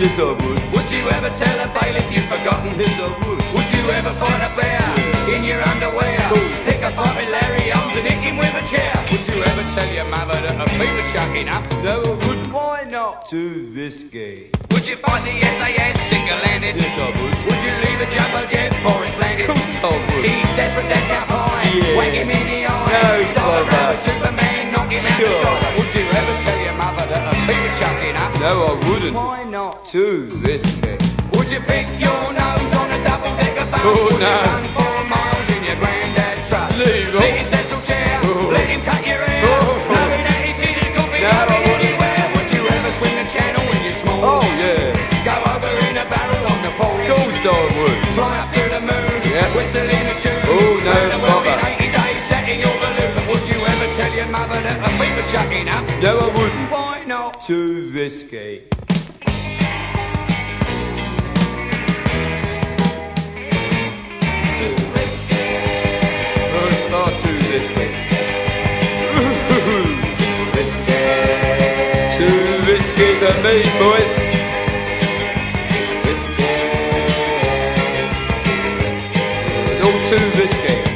yes I would. Would you ever tell a bailiff you've forgotten? Yes I would. Would you ever fight a bear in your underwear? Ooh. Pick a fight Larry on to nick him with a chair. Would you ever tell your mother that a fever chucking up? No I wouldn't. Why not? To this game. Would you fight the yes feet were chucking up? No, I wouldn't. Why not? Too risky. Would you pick your nose on a double-decker bus? Oh, Would no. you run four miles in your granddad's truck? Leave Sit off. in Cecil chair, Oh. let him cut your hair. Oh. Knowing that his scissors could be No, going anywhere. Would you ever swing the channel when you're small? Oh, yeah. Go over in a barrel on the falls. Of course I would. Fly up to the moon, Yeah. whistling a tune. Oh, no tell your mother that her were chucking up? No, I wouldn't. Why not? Too risky. Oh, it's far too risky. Too risky for me, boys. It's all too risky.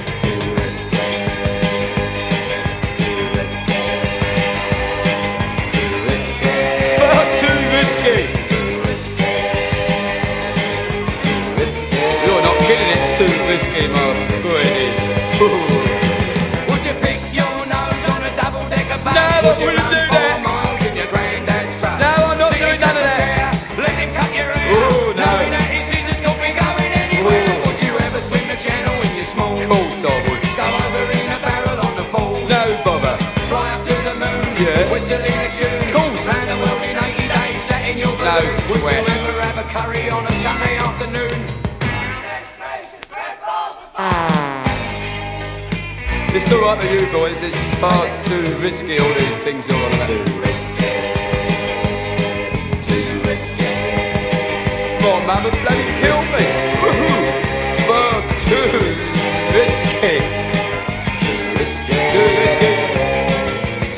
Too risky, my boy. It is. Would you pick your nose on a double-decker bus? No, Would you do that. miles in your granddad's truck? No, I'm not doing none of that. Let him cut your hair. Oh, no. Knowing that his scissors could be going anywhere. Oh. Would you ever swing the channel when you're small? Of course I would. Go over in a barrel on the falls. No bother. Fly up to the moon. Yeah. Whistling a tune. Cool. Round the world in 80 days, setting your No balloon. Would you ever have a curry on a Sunday afternoon? It's alright for you boys, it's far too risky all these things you're on about. Come on, mama, bloody kill me! Woohoo! Far too risky! Too risky!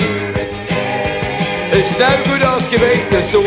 Too risky. It's no good asking me, it's all